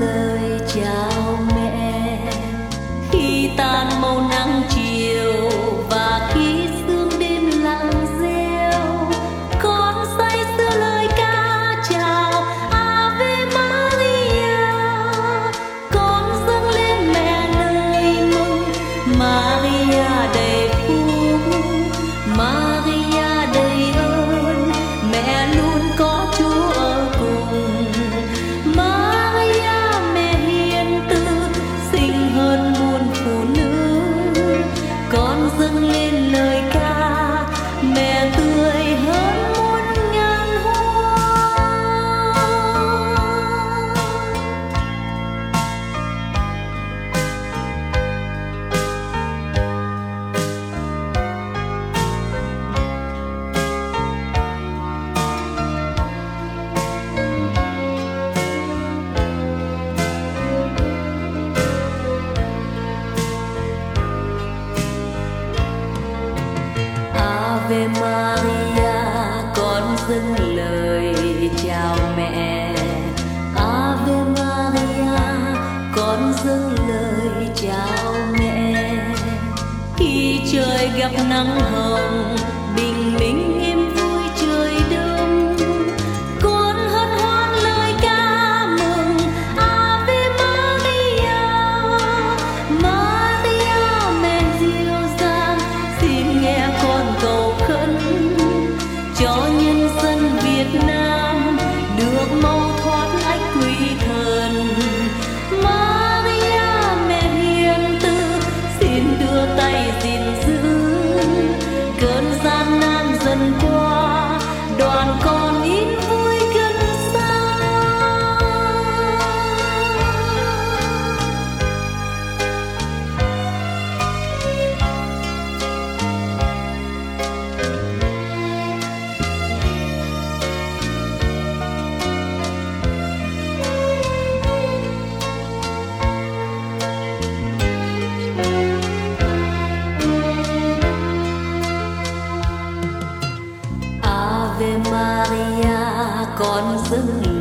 lời chào mẹ. Khi tan màu nắng Ave Maria, con dâng lời chào mẹ. Ave Maria, con dâng lời chào mẹ. Khi trời gặp nắng hồng 可。Maria con dưng